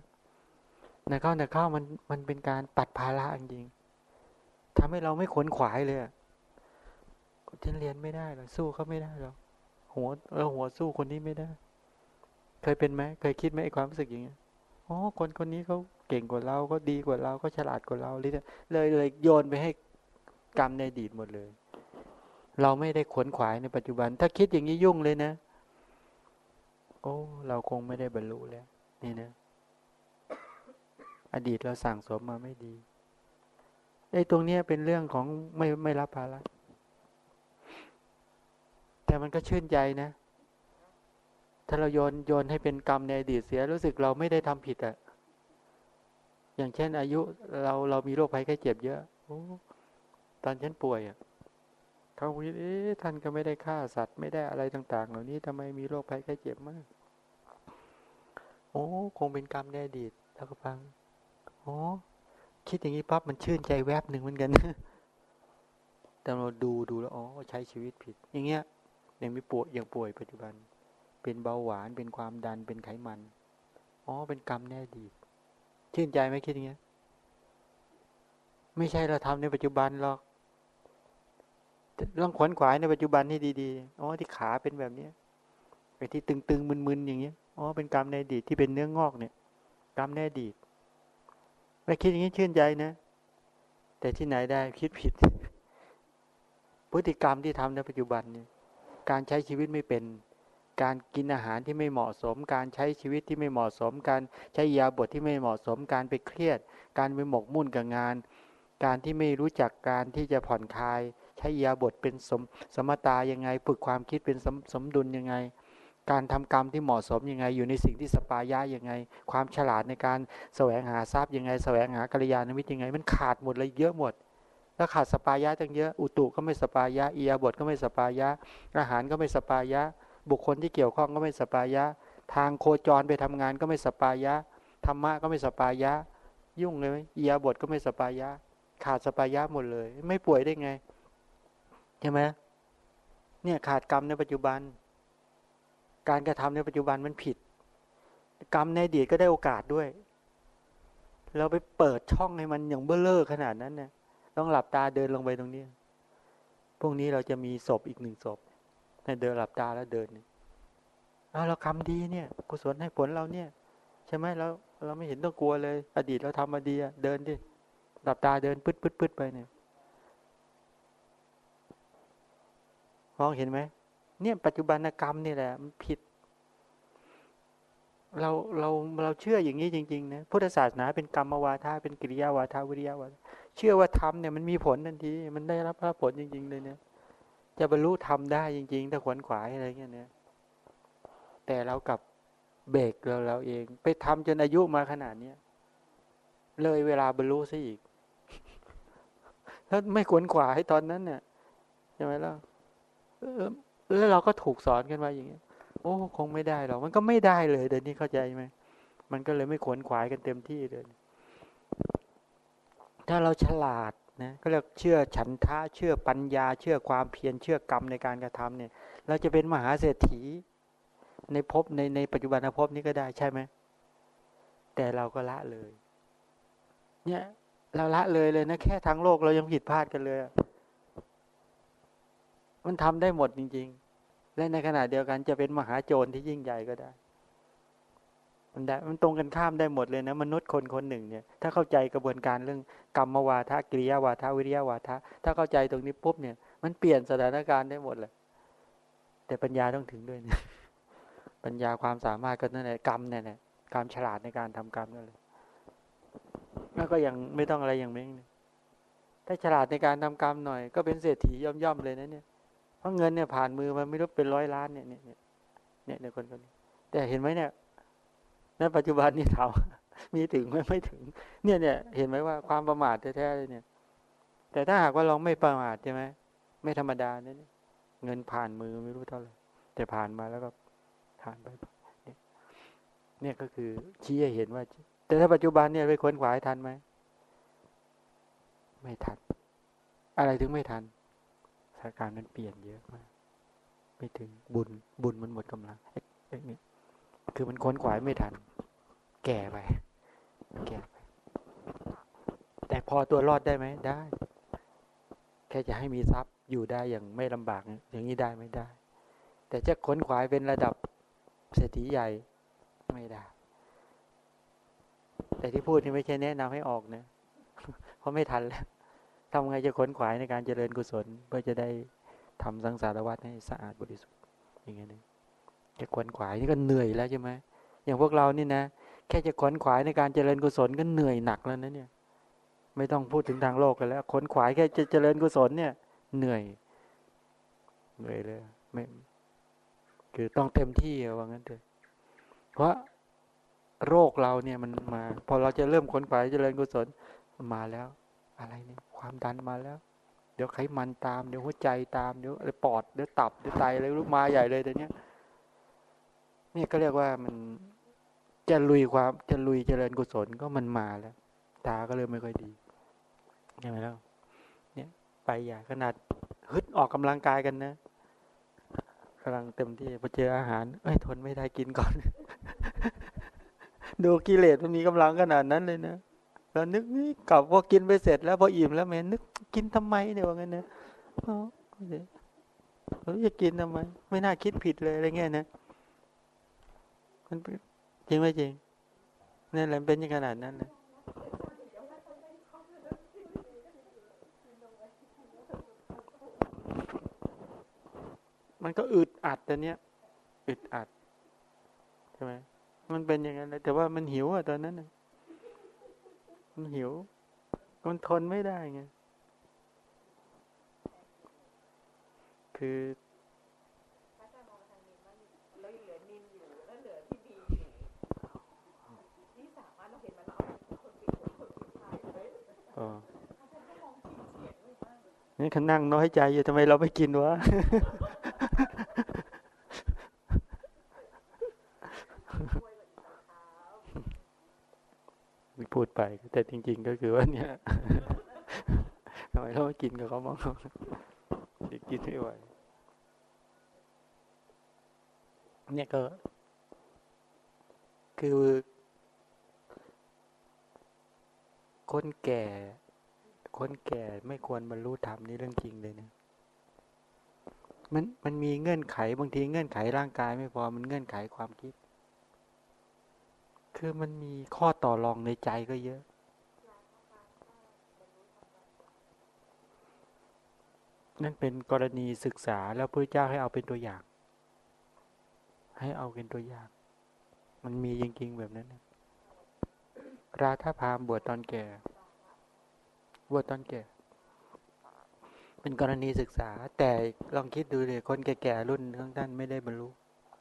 นะเข้านะเข้ามันมันเป็นการปัดภาระจริงทำให้เราไม่ขนขวายเลยฉันเรียนไม่ได้หรอกสู้เขาไม่ได้หรอกหัวเออหัวสู้คนนี้ไม่ได้ เคยเป็นไหมเคยคิดไหมไอ้ความรู้สึกอย่างเงี้ยอ๋อคนคนนี้เขาเก่งกว่าเราก็ดีกว่าเราก็ฉลาดกว่าเราเลยเลยเลยโยนไปให้กรรมในอดีตหมดเลย เราไม่ได้ขวนขวายในปัจจุบัน ถ้าคิดอย่างนี้ยุ่งเลยนะ โอ้เราคงไม่ได้บรรลุแล้ว นี่นะ อดีตเราสั่งสมมาไม่ดีไอ้ตรงเนี้ยเป็นเรื่องของไม่ไม่รับภาระแต่มันก็ชื่นใจนะ ถ้าเราโยนโยนให้เป็นกรรมในอดีตเสียรู้สึกเราไม่ได้ทำผิดอะอย่างเช่น อายุเราเรามีโรคภัยไข้เจ็บเยอะโอ้ตอนฉันป่วยอะเขาคิดเอ๊ะท่านก็ไม่ได้ฆ่าสัตว์ไม่ได้อะไรต่าง ๆ เหล่านี้ทำไมมีโรคภัยไข้เจ็บมาก โอ้คงเป็นกรรมในอดีตแล้วก็ฟังโอ้คิดอย่างนี้ปั๊บมันชื่นใจแวบหนึ่งเหมือนกันแต่เราดูดูแล้วอ๋อใช้ชีวิตผิด อย่างเงี้ยยังมีป่วยยังป่วยปัจจุบัน เป็นเบาหวาน เป็นความดัน เป็นไขมัน อ๋อ เป็นกรรมแน่ดีชื่นใจไหมคิดอย่างเงี้ย ไม่ใช่เราทำในปัจจุบันหรอกลองขวนขวายในปัจจุบันนี่ดีๆ อ๋อ ที่ขาเป็นแบบเนี้ยไอ้ที่ตึงๆ มึนๆ อย่างเงี้ย อ๋อ เป็นกรรมในอดีตที่เป็นเนื้องอกเนี่ย กรรมในอดีตไม่คิดอย่างนี้ชื่นใจนะ แต่ที่ไหนได้คิดผิด พฤติกรรมที่ทำในปัจจุบันเนี่ย การใช้ชีวิตไม่เป็น การกินอาหารที่ไม่เหมาะสม การใช้ชีวิตที่ไม่เหมาะสม การใช้อิริยาบถที่ไม่เหมาะสม การไปเครียด การไปหมกมุ่นกับงาน การที่ไม่รู้จักการที่จะผ่อนคลาย ใช้อิริยาบถเป็นสมสมตายังไงฝึกความคิดเป็นสมสมดุลยังไง การทำกรรมที่เหมาะสมยังไง อยู่ในสิ่งที่สปายะยังไง ความฉลาดในการแสวงหาทรัพย์ยังไง แสวงหากัลยาณมิตรยังไง มันขาดหมดเลยเยอะหมดแล้วขาดสปายะตั้งเยอะอุตุก็ไม่สปายะอิริยาบถก็ไม่สปายะ อาหารก็ไม่สปายะ บุคคลที่เกี่ยวข้องก็ไม่สปายะ ทางโคจรไปทำงานก็ไม่สปายะธรรมะก็ไม่สปายะ ยุ่งเลยไหมอิริยาบถก็ไม่สปายะ ขาดสปายะหมดเลย ไม่ป่วยได้ไงใช่ไหมเนี่ยขาดกรรมในปัจจุบัน การกระทำในปัจจุบันมันผิด กรรมในอดีตก็ได้โอกาสด้วย เราไปเปิดช่องให้มันอย่างเบ้อเลอขนาดนั้นเนะต้องหลับตาเดินลงไปตรงนี้พรุ่งนี้เราจะมีศพอีกหนึ่งศพ ให้เดินหลับตาแล้วเดินเนี่ยเราคำดีเนี่ยกุศลให้ผลเราเนี่ย ใช่ไหมเราเราไม่เห็นต้องกลัวเลย อดีตเราทำมาดีอะเดินดิหลับตาเดินปึ๊ดปึ๊ดปึ๊ดไปเนี่ยมองเห็นไหมเนี่ยปัจจุบันกรรมนี่แหละมันผิด เราเราเราเชื่ออย่างนี้จริงๆนะพุทธศาสนาเป็นกรรมวาทาเป็นกิริยาวาทาวิริยาวาทาเชื่อว่าทำเนี่ยมันมีผลทันที มันได้รับผลจริง ๆ เลยเนี่ย จะบรรลุทำได้จริง ๆ ถ้าขวนขวายอะไรเงี้ยเนี่ยแต่เรากับเบรกเราเราเอง ไปทำจนอายุมาขนาดเนี้ยเลยเวลาบรรลุซะอีก แล้วไม่ขวนขวายตอนนั้นเนี่ยใช่ไหมล่ะแล้วเราก็ถูกสอนกันมาอย่างนี้ยโอ้คงไม่ได้หรอกมันก็ไม่ได้เลยเดี๋ยวนี้เข้าใจไหมมันก็เลยไม่ขวนขวายกันเต็มที่เลย ถ้าเราฉลาด นะก็เรียกเชื่อฉันทะเชื่อปัญญา เชื่อความเพียรเชื่อกรรมในการกระทำเนี่ย เราจะเป็นมหาเศรษฐี ในภพในในปัจจุบันภพนี้ก็ได้ใช่ไหมแต่เราก็ละเลย เนี่ยเราละเลยเลยนะแค่ทางโลกเรายังผิดพลาดกันเลย มันทำได้หมดจริง ๆ และในขณะเดียวกันจะเป็นมหาโจรที่ยิ่งใหญ่ก็ได้ มันได้มันตรงกันข้ามได้หมดเลยนะมนุษย์คนคนหนึ่งเนี่ยถ้าเข้าใจกระบวนการเรื่องกรรมวาทะกิริยาวาทะวิริยาวาทะถ้าเข้าใจตรงนี้ปุ๊บเนี่ยมันเปลี่ยนสถานการณ์ได้หมดเลยแต่ปัญญาต้องถึงด้วยนะปัญญาความสามารถก็นั่นแหละกรรมเนี่ยแหละความฉลาดในการทำกรรมนั่นแหละแล้วก็ยังไม่ต้องอะไรอย่างเม้งถ้าฉลาดในการทำกรรมหน่อย ก็เป็นเศรษฐีย่อมๆเลยนะเนี่ยเพราะเงินเนี่ยผ่านมือมันไม่รู้เป็นร้อยล้านเนี่ยเนี่ยเนี่ยในคนคนนี้แต่เห็นไหมเนี่ย ในปัจจุบันนี่ถามมีถึงไหมไม่ถึง เนี่ยเนี่ยเห็นไหมว่าความประมาทแท้ๆเลยเนี่ย แต่ถ้าหากว่าเราไม่ประมาทใช่ไหมไม่ธรรมดาเนี่ยเงินผ่านมือไม่รู้เท่าไหร่แต่ผ่านมาแล้วก็ผ่านไปเนี่ยเนี่ยก็คือชี้ให้เห็นว่า แต่ถ้าปัจจุบันเนี่ยไปค้นขวายทันไหมไม่ทัน อะไรถึงไม่ทันสถานการณ์นั้นเปลี่ยนเยอะมากไม่ถึงบุญบุญมันหมดกำลังไอ้นี่ คือมันค้นขวายไม่ทัน แก่ไป แก่ไป แต่พอตัวรอดได้ไหมได้ แค่จะให้มีทรัพย์อยู่ได้อย่างไม่ลำบาก อย่างนี้ได้ไม่ได้ แต่จะค้นขวายเป็นระดับเศรษฐีใหญ่ไม่ได้ แต่ที่พูดนี่ไม่ใช่แนะนำให้ออกนะเพราะไม่ทันแล้วทำไงจะค้นขวายในการเจริญกุศล เพื่อจะได้ทำสังสารวัฏให้สะอาดบริสุทธิ์อย่างเงี้ย จะขวนขวายนี่ก็เหนื่อยแล้วใช่ไหมอย่างพวกเรานี่นะ แค่จะขวนขวายในการเจริญกุศลก็เหนื่อยหนักแล้วนะเนี่ย ไม่ต้องพูดถึงทางโลกกันแล้วขวนขวายแค่จะเจริญกุศลเนี่ย เหนื่อย เหนื่อยเลยไม่คือต้องเต็มที่ว่างั้นเถอะเพราะโรคเราเนี่ยมันมา พอเราจะเริ่มขวนขวายเจริญกุศลมาแล้ว อะไรเนี่ยความดันมาแล้ว เดี๋ยวไขมันตามเดี๋ยวหัวใจตามเดี๋ยวอะไรปอดเดี๋ยวตับเดี๋ยวไตอะไรรู้มาใหญ่เลยแต่เนี้ย นี่ก็เรียกว่ามันจะลุยความจะลุยเจริญกุศลก็มันมาแล้ว ตาก็เริ่มไม่ค่อยดีใช่ไหมแล้วเนี่ยไปใหญ่ขนาดฮึดออกกำลังกายกันนะกำลังเต็มที่พอเจออาหาร เอ้ยทนไม่ได้กินก่อน ดูกิเลสมันมีกำลังขนาดนั้นเลยนะแล้วนึกนี่กลับพอกินไปเสร็จแล้วพออิ่มแล้วแม่นึกกินทำไมเนี่ยว่างั้นนะเออเฮ้ยจะกินทำไม ไม่น่าคิดผิดเลยอะไรเงี้ยนะ มันจริงไหมจริงนั่นแหละเป็นย่างขนาดนั้นเลยมันก็อึดอัดแต่เนี้ยอึดอัดใช่ไหมมันเป็นอย่างนั้นเลยแต่ว่ามันหิวอะตอนนั้นมันหิว มันทนไม่ได้ไงคือ นี่ขนั่งน้อยใจอยู่ทำไมเราไม่กินวะพูดไป แต่จริง ๆ ก็คือว่าเนี่ยทำไมเราไม่กินกับเขาบ้างเด็กกินไม่ไหวเนี่ยก็ คือ คนแก่ คนแก่ไม่ควรบรรลุธรรมนี่เรื่องจริงเลยนะมันมันมีเงื่อนไขบางทีเงื่อนไขร่างกายไม่พอมันเงื่อนไขความคิด คือมันมีข้อต่อรองในใจก็เยอะ นั่นเป็นกรณีศึกษาแล้วพระเจ้าให้เอาเป็นตัวอย่าง ให้เอาเป็นตัวอย่าง มันมีจริงๆแบบนั้นนะ ราธาพามบวชตอนแก่ บวชตอนแก่ เป็นกรณีศึกษา แต่ลองคิดดูเลยคนแก่ๆรุ่นข้างท่านไม่ได้บรรลุ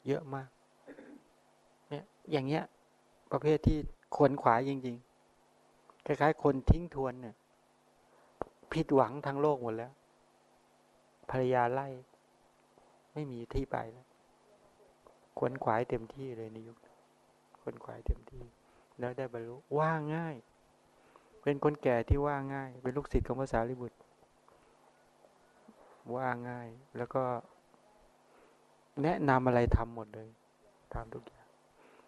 เยอะมาก เนี่ย อย่างเงี้ย ประเภทที่ขวนขวายจริง ๆ คล้ายๆ คนทิ้งทวนเนี่ยผิดหวังทางโลกหมดแล้ว ภรรยาไล่ ไม่มีที่ไปแล้วขวนขวายเต็มที่เลยในยุคนั้นขวนขวายเต็มที่ แล้วได้บรรลุว่าง่าย เป็นคนแก่ที่ว่าง่าย เป็นลูกศิษย์ของพระสารีบุตร ว่าง่าย แล้วก็แนะนำอะไรทำหมดเลยทำทุกอย่าง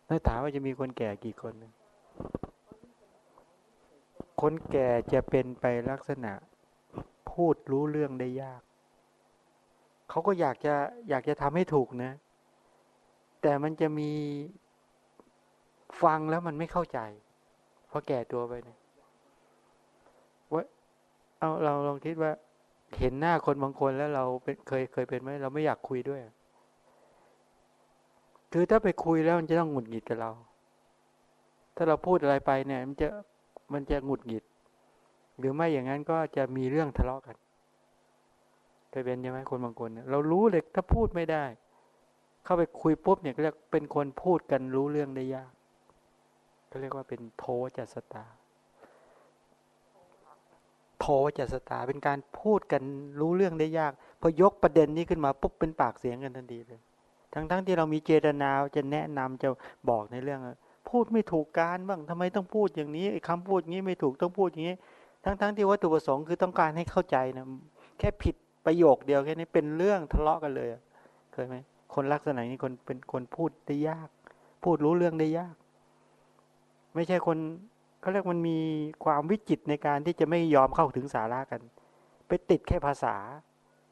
แล้วถามว่าจะมีคนแก่กี่คนนะคนแก่จะเป็นไปลักษณะ พูดรู้เรื่องได้ยาก เขาก็อยากจะอยากจะทำให้ถูกนะ แต่มันจะมี ฟังแล้วมันไม่เข้าใจเพราะแก่ตัวไปเนี่ยว่าเอาเราลองคิดว่า เห็นหน้าคนบางคนแล้วเราเป็นเคยเคยเป็นไหมเราไม่อยากคุยด้วย คือถ้าไปคุยแล้วมันจะต้องหงุดหงิดกับเรา ถ้าเราพูดอะไรไปเนี่ย มันจะมันจะหงุดหงิด หรือไม่อย่างนั้นก็จะมีเรื่องทะเลาะกันเคยเป็นใช่ไหมคนบางคนเนี่ยเรารู้เลยถ้าพูดไม่ได้ เข้าไปคุยปุ๊บเนี่ยเรียกเป็นคนพูดกันรู้เรื่องได้ยาก เขาเรียกว่าเป็นโทจัสตา โทวจัสตาเป็นการพูดกันรู้เรื่องได้ยาก พอยกประเด็นนี้ขึ้นมาปุ๊บเป็นปากเสียงกันทันทีเลย ทั้งๆทที่เรามีเจตนาจะแนะนำจะบอกในเรื่อง พูดไม่ถูกการบ้างทำไมต้องพูดอย่างนี้คำพูดอย่างนี้ไม่ถูกต้องพูดอย่างนี้ ทั้งๆทที่วัตถุประสงค์คือต้องการให้เข้าใจนะแค่ผิดประโยคเดียวแค่นี้เป็นเรื่องทะเลาะกันเลยเคยไหมคนลักษณะนี้คนเป็นคนพูดได้ยาก พูดรู้เรื่องได้ยาก ไม่ใช่คนเขาเรียกมันมีความวิจิตในการที่จะไม่ยอมเข้าถึงสาระกัน ไปติดแค่ภาษา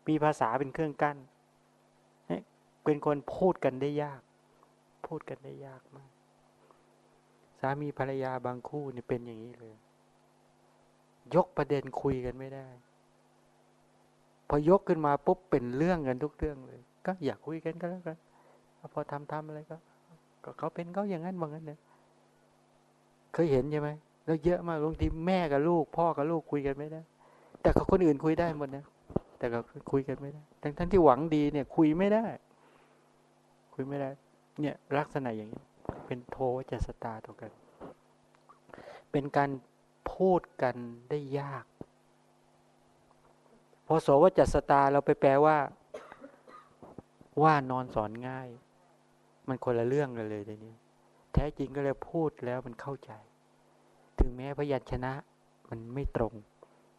มีภาษาเป็นเครื่องกั้นเป็นคนพูดกันได้ยาก พูดกันได้ยากมาก สามีภรรยาบางคู่เนี่ยเป็นอย่างนี้เลย ยกประเด็นคุยกันไม่ได้ พอยกขึ้นมาปุ๊บเป็นเรื่องกันทุกเรื่องเลย ก็อยากคุยกันก็แล้วกันพอทำทำอะไรก็ ก็เขาเป็นเขาอย่างนั้นบางนั้นเนี่ย เคยเห็นใช่ไหมแล้วเยอะมากบางทีแม่กับลูก พ่อกับลูกคุยกันไม่ได้ แต่กับคนอื่นคุยได้หมดนะแต่ก็คุยกันไม่ได้ทั้งทั้งที่หวังดีเนี่ย คุยไม่ได้ คุยไม่ได้ เนี่ยลักษณะอย่างนี้ เป็นโทวจัสตาต่อกัน เป็นการพูดกันได้ยากพอโสวจัสตาเราไปแปลว่า ว่านอนสอนง่าย มันคนละเรื่องกันเลยทีนี้ แท้จริงก็เลยพูดแล้วมันเข้าใจ ถึงแม้พยัญชนะมันไม่ตรง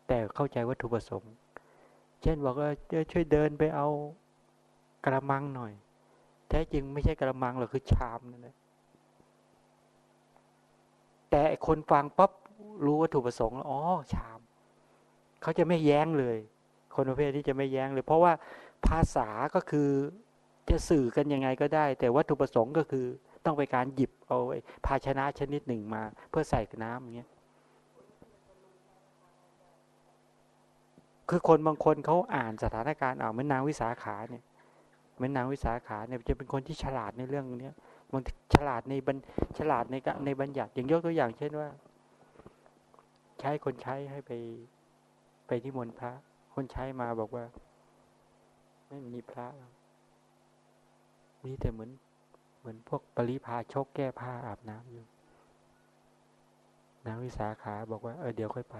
แต่เข้าใจวัตถุประสงค์ เช่นบอกว่าช่วยเดินไปเอากระมังหน่อย แท้จริงไม่ใช่กระมังหรอกคือชามนั่นแหละแต่คนฟังปั๊บรู้วัตถุประสงค์แล้วอ๋อชาม เขาจะไม่แย้งเลย คนประเภทที่จะไม่แย้งเลย เพราะว่าภาษาก็คือจะสื่อกันยังไงก็ได้ แต่วัตถุประสงค์ก็คือ ต้องไปการหยิบเอาภาชนะชนิดหนึ่งมา เพื่อใส่น้ำอย่างเงี้ยคือคนบางคนเขาอ่านสถานการณ์อ่าเหมือนนางวิสาขาเนี่ยเหมือนนางวิสาขาเนี่ยจะเป็นคนที่ฉลาดในเรื่องเนี้ยมันฉลาดในบัญฉลาดในในบัญญัติอย่างยกตัวอย่าง เช่นว่า ใช้คนใช้ให้ไปไปที่มนพระ คนใช้มาบอกว่า ไม่มีพระ มีแต่เหมือน เหมือนพวกปริพาชกแก้ผ้าอาบน้ำอยู่ นางวิสาขาบอกว่า เออเดี๋ยวค่อยไป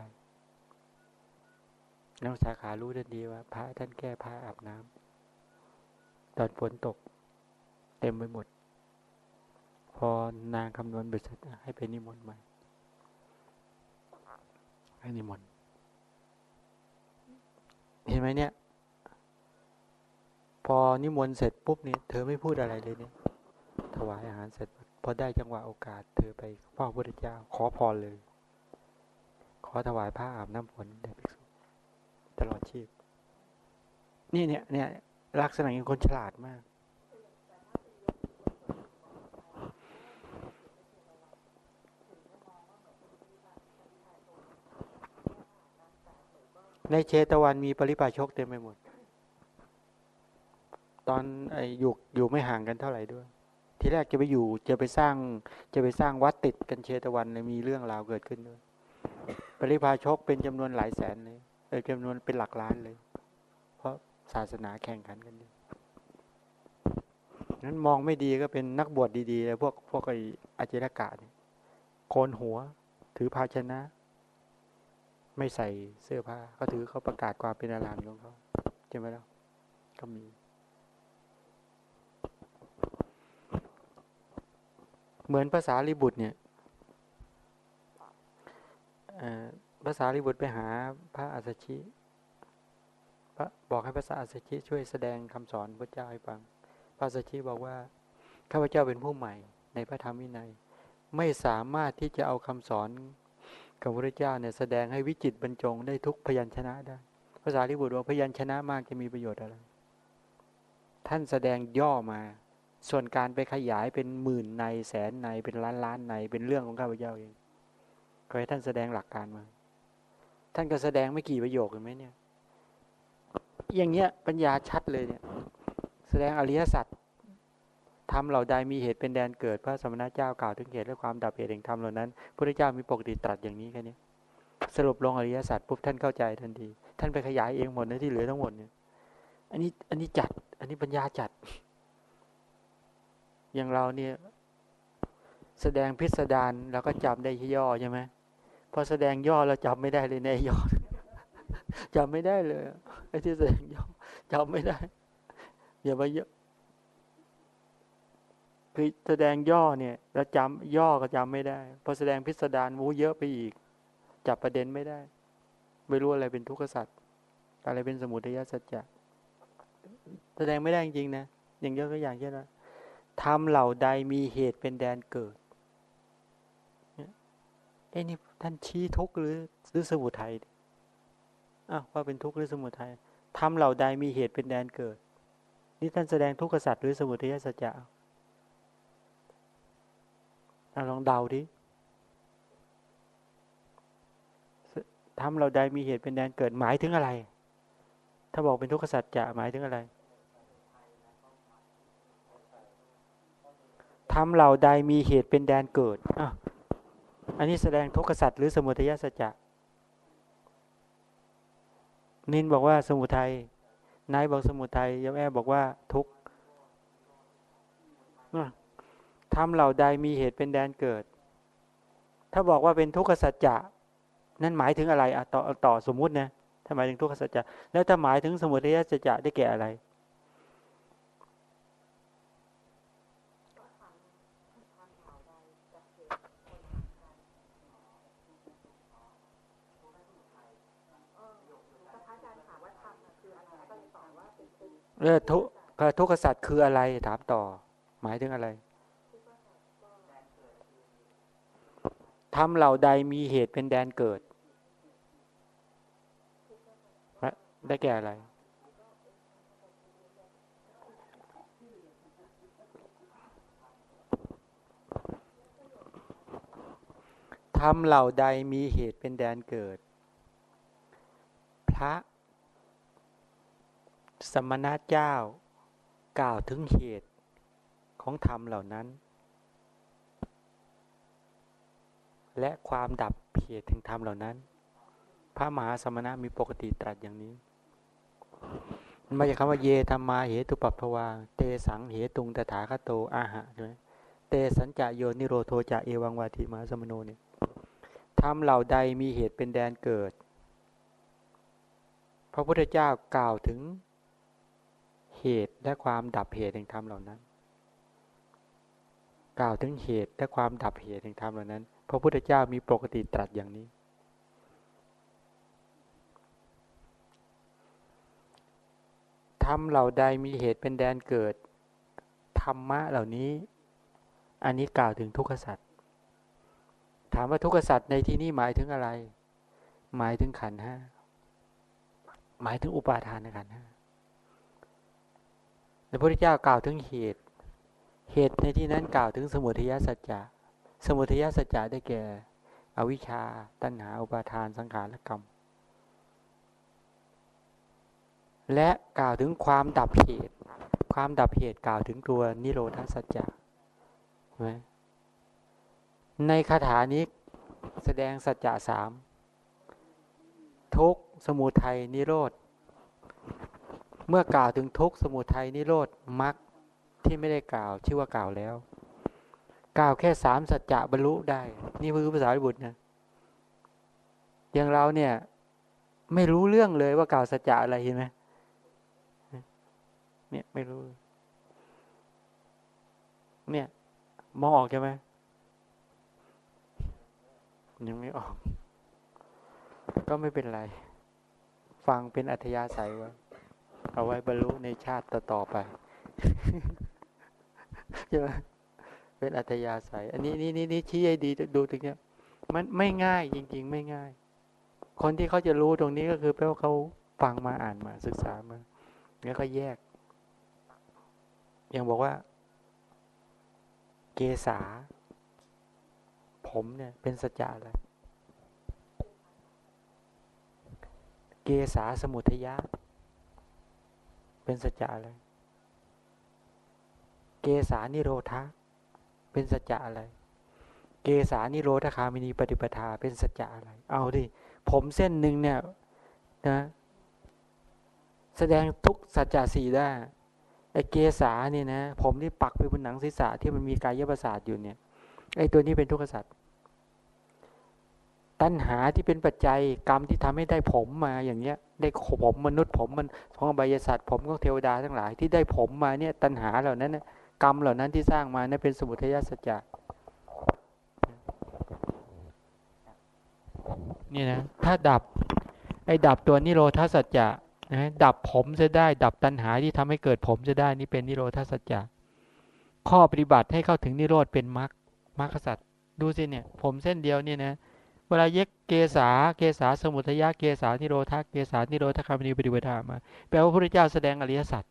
นางวิสาขารู้ทันทีว่า พระท่านแก้ผ้าอาบน้ำตอนฝนตก เต็มไปหมด พอนางคำนวณบริษัทให้ไปนิมนต์มาให้นิมนต์เห็นไหมเนี่ย พอนิมนต์เสร็จปุ๊บเนี่ยเธอไม่พูดอะไรเลยเนี่ย ถวายอาหารเสร็จพอได้จังหวะโอกาสเธอไปเฝ้าพระพุทธเจ้า ขอพรเลย ขอถวายผ้าอาบน้ำฝนแด่ภิกษุตลอดชีพ นี่เนี่ยเนี่ยลักษณะของคนฉลาดมาก ในเชตวันมีปริปาชกเต็มไปหมด ตอนไออยู่อยู่ไม่ห่างกันเท่าไหร่ด้วย ทีแรกจะไปอยู่จะไปสร้างจะไปสร้างวัดติดกันเชตวันเลยมีเรื่องราวเกิดขึ้นด้วยปริพาชกเป็นจำนวนหลายแสนเลยเออจำนวนเป็นหลักล้านเลย เพราะศาสนาแข่งขันกันอยู่นั้นมองไม่ดีก็เป็นนักบวชดีๆเลยพวกพวกไอ้อาจิรกะเนี่ยโคนหัว ถือภาชนะ ไม่ใส่เสื้อผ้าเขาถือเขาประกาศความเป็นอารามของเขาใช่ไหมล่ะก็มี เหมือนภาษาลิบุตรเนี่ยภาษาลิบุตรไปหาพระอัสชิบอกให้พระอัสสชิช่วยแสดงคำสอนพระเจ้าให้ฟัง พระอัสสชิบอกว่าข้าพเจ้าเป็นผู้ใหม่ ในพระธรรมวินัย ไม่สามารถที่จะเอาคำสอนของพระเจ้าเนี่ยแสดงให้วิจิตบรรจงได้ทุกพยัญชนะได้ ภาษาลิบุตรว่าพยัญชนะมากจะมีประโยชน์อะไร ท่านแสดงย่อมา ส่วนการไปขยายเป็นหมื่นในแสนในเป็นล้านล้านในเป็นเรื่องของข้าพเจ้าเองก็ให้ท่านแสดงหลักการมา ท่านก็แสดงไม่กี่ประโยคเห็นไหมเนี่ย อย่างเงี้ยปัญญาชัดเลยเนี่ย แสดงอริยสัจทำเหล่าใดมีเหตุเป็นแดนเกิดพระสมณเจ้ากล่าวถึงเหตุและความดับเหตุแห่งธรรมเหล่านั้นพระเจ้ามีปกติตรัสอย่างนี้แค่นี้สรุปลงอริยสัจปุ๊บท่านเข้าใจทันที ท่านไปขยายเองหมดนะที่เหลือทั้งหมดเนี่ย อันนี้อันนี้จัด อันนี้ปัญญาจัด อย่างเราเนี่ยแสดงพิสดารเราก็จำได้ย่อใช่ไหมพอแสดงย่อเราจำไม่ได้เลยในย่อจำไม่ได้เลยไอ้ที่แสดงย่อจำไม่ได้อย่ามาเยอะคือแสดงย่อเนี่ยแล้วจำย่อก็จำไม่ได้ พอแสดงพิสดารมูเยอะไปอีก จับประเด็นไม่ได้ ไม่รู้อะไรเป็นทุกขสัตว์อะไรเป็นสมุทัยสัจจะแสดงไม่ได้จริงๆนะอย่างยกตัวอย่างเช่นว่า ทำเหล่าใดมีเหตุเป็นแดนเกิดเอ้นี่ท่านชี้ทุกข์หรือหรือสมุทัยอ้าวว่าเป็นทุกข์หรือสมุทัยทำเหล่าใดมีเหตุเป็นแดนเกิด นี่ท่านแสดงทุกขสัตว์หรือสมุทัยสัจจะลองเดาดิทำเราใดมีเหตุเป็นแดนเกิดหมายถึงอะไร ถ้าบอกเป็นทุกขสัจจะหมายถึงอะไร ทำเหล่าใดมีเหตุเป็นแดนเกิดอะอันนี้แสดงทุกขสัจหรือสมุทัยสัจจะนินบอกว่าสมุทัยนายบอกสมุทัยยมแอบบอกว่าทุกทำเหล่าใดมีเหตุเป็นแดนเกิด ถ้าบอกว่าเป็นทุกขสัจจะนั่นหมายถึงอะไรอะต่อต่อสมมุตินะถ้าหมายถึงทุกขสัจจะแล้วถ้าหมายถึงสมุทัยสัจจะได้แก่อะไร เออทุทุกขสัตว์คืออะไรถามต่อ หมายถึงอะไรทำเหล่าใดมีเหตุเป็นแดนเกิด ได้แก่อะไร ทำเหล่าใดมีเหตุเป็นแดนเกิด พระ สมณะเจ้ากล่าวถึงเหตุของธรรมเหล่านั้น และความดับเหตุถึงธรรมเหล่านั้น พระมหาสมณะมีปกติตรัสอย่างนี้มันมาจากคำว่าเยธรรมาเหตุปัปภวาเตสังเหตุงตถาคโตอาหะใช่ไหมเตสัญจะโยนิโรโทจะเอวังวาทิมหาสมโนเนี่ยทำเหล่าใดมีเหตุเป็นแดนเกิด พระพุทธเจ้ากล่าวถึง เหตุและความดับเหตุแห่งธรรมเหล่านั้น กล่าวถึงเหตุและความดับเหตุแห่งธรรมเหล่านั้น พระพุทธเจ้ามีปกติตรัสอย่างนี้ ธรรมเหล่าใดมีเหตุเป็นแดนเกิด ธรรมะเหล่านี้ อันนี้กล่าวถึงทุกขสัตว์ถามว่าทุกขสัตว์ในที่นี้หมายถึงอะไร หมายถึงขันห้าหมายถึงอุปาทานขันห้า พระพุทธเจ้ากล่าวถึงเหตุ เหตุในที่นั้นกล่าวถึงสมุทัยสัจจะ สมุทัยสัจจะได้แก่ อวิชชา ตัณหา อุปาทาน สังขารละกรรม และกล่าวถึงความดับเหตุ ความดับเหตุกล่าวถึงตัวนิโรธาสัจจะในคาถานี้แสดงสัจจะสามทุกสมุทัยนิโรธ เมื่อกล่าวถึงทุกสมุทัยนิโรธมรรคที่ไม่ได้กล่าวชื่อว่ากล่าวแล้ว กล่าวแค่สามสัจจะบรรลุได้ นี่คือภาษาบุตรนะอย่างเราเนี่ย ไม่รู้เรื่องเลยว่ากล่าวสัจจะอะไรเห็นไหมเนี่ยไม่รู้ เนี่ยมองออกใช่ไหมยังไม่ออก ก็ไม่เป็นไร ฟังเป็นอัธยาศัยไว้ เอาไว้บรรลุในชาติต่อๆไปใช่ไหมเป็นอัธยาศัย อันนี้นี่นี่นี่ชี้ให้ดีดูตรงนี้มันไม่ง่ายจริง ๆ ไม่ง่าย คนที่เขาจะรู้ตรงนี้ก็คือแปลว่าเขาฟังมาอ่านมาศึกษามาแล้วก็แยกอย่างบอกว่า เกษาผมเนี่ย เป็นสัจจะอะไรเกษาสมุทยะ เป็นสัจจะอะไร เกสานิโรธาเป็นสัจจะอะไร เกสานิโรธคามินีปฏิปทาเป็นสัจจะอะไร เอาดิ ผมเส้นหนึ่งเนี่ยนะแสดงทุกสัจจะสี่ได้ไอเกสาเนี่ยนะ ผมที่ปักไปบนหนังศีรษะที่มันมีกายประสาทอยู่เนี่ย ไอ้ตัวนี้เป็นทุกขสัจ ตัณหาที่เป็นปัจจัยกรรมที่ทำให้ได้ผมมาอย่างเงี้ย ได้ผมมนุษย์ผมมันของอบายสัตว์ผมของเทวดาทั้งหลายที่ได้ผมมาเนี่ยตัณหาเหล่านั้นนะกรรมเหล่านั้นที่สร้างมานั้นเป็นสมุทัยสัจจะนี่นะถ้าดับไอ้ดับตัวนิโรธาสัจจะนะดับผมจะได้ ดับตัณหาที่ทำให้เกิดผมจะได้นี่เป็นนิโรธาสัจจะข้อปฏิบัติให้เข้าถึงนิโรธเป็นมรรคมรรคสัตว์ดูสิเนี่ย ผมเส้นเดียวเนี่ยนะ เวลาเยกเกษาเกษาสมุทยะเกษานิโรธาเกษานิโรธคำนิปฏิปทามา แปลว่าพระพุทธเจ้าแสดงอริยสัจ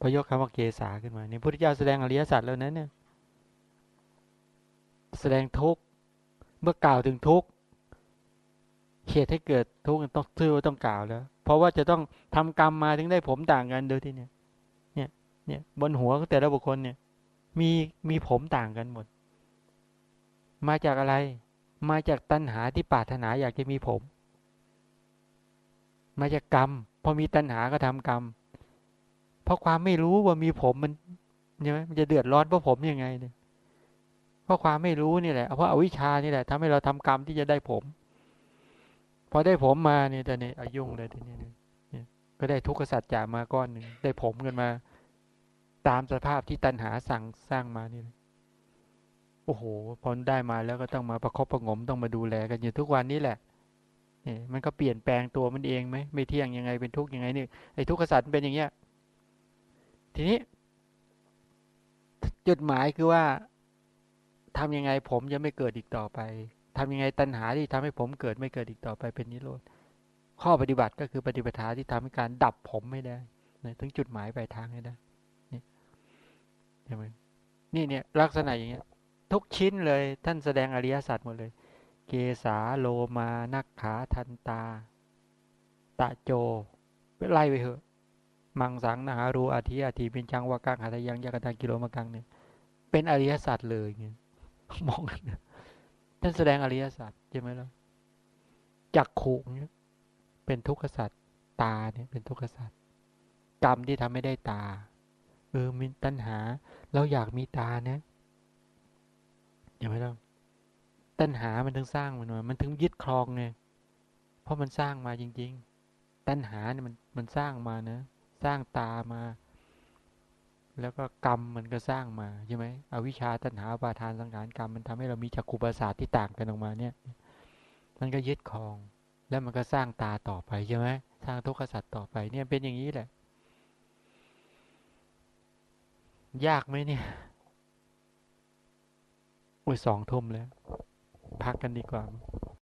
พอยกคำว่าเกษาขึ้นมาเนี่ยพระพุทธเจ้าแสดงอริยสัจแล้วนั้นเนี่ยแสดงทุกเมื่อกล่าวถึงทุกเหตุให้เกิดทุกต้องทื่อว่าต้องกล่าวแล้ว เพราะว่าจะต้องทำกรรมมาถึงได้ผมต่างกันโดยที่เนี่ย เนี่ยเนี่ยบนหัวของแต่ละบุคคลเนี่ย มีมีผมต่างกันหมด มาจากอะไร มาจากตัณหาที่ปรารถนาอยากจะมีผม มาจากกรรม พอมีตัณหาก็ทำกรรม เพราะความไม่รู้ว่ามีผมมันใช่ไหมมันจะเดือดร้อนเพราะผมยังไงเนี่ยเพราะความไม่รู้นี่แหละเพราะอาวิชานี่แหละทำให้เราทำกรรมที่จะได้ผม พอได้ผมมาเนี่ยแต่เนี่ยอายุ่งเลยทีนี้เนี่ยก็ได้ทุกขสัจจะมาก้อนหนึ่งได้ผมกันมา ตามสภาพที่ตัณหาสั่งสร้างมานี่ โอ้โหพอได้มาแล้วก็ต้องมาประคบประงมต้องมาดูแลกันอยู่ทุกวันนี้แหละเนี่ยมันก็เปลี่ยนแปลงตัวมันเองไหมไม่เที่ยงยังไงเป็นทุกข์ยังไงนี่ไอ้ทุกขสัจเป็นอย่างเงี้ย ทีนี้ จุดหมายคือว่าทำยังไงผมจะไม่เกิดอีกต่อไปทำยังไงตัณหาที่ทำให้ผมเกิดไม่เกิดอีกต่อไปเป็นนิโรธข้อปฏิบัติก็คือปฏิปทาที่ทำให้การดับผมไม่ได้นะถึงจุดหมายปลายทางให้ได้นี่ใช่ไหมนี่เนี่ยลักษณะอย่างเงี้ย ทุกชิ้นเลย ท่านแสดงอริยสัจหมดเลย เกสาโลมานักขาทันตา ตะโจไล่ไปเถอะ มังสังนาหารูอาทิอาทิเป็นจังวากังหัตยังยากตังกิโลมะกังเนี่ยเป็นอริยสัจเลยเงี้ยมองกันท่านแสดงอริยสัจใช่ไหมล่ะจักขุเนี่ยเป็นทุกขสัจตาเนี่ยเป็นทุกขสัจกรรมที่ทำไม่ได้ตาเออมีตัณหา เราอยากมีตานะ เห็นไหมล่ะตัณหามันถึงสร้างมันมามันถึงยึดครองไงเพราะมันสร้างมาจริง ๆ ตัณหาเนี่ยมันมันสร้างมานะสร้างตามา แล้วก็กรรมมันก็สร้างมาใช่ไหมอวิชชาตัณหาปาทานสังขารกรรมมันทำให้เรามีจักรุประสาทที่ต่างกันออกมาเนี่ย มันก็ยึดครอง แล้วมันก็สร้างตาต่อไปใช่ไหมสร้างทุกขสัตว์ต่อไปเนี่ยเป็นอย่างนี้แหละ ยากไหมเนี่ย อุ้ยสองทุ่มแล้ว พักกันดีกว่า